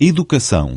educação.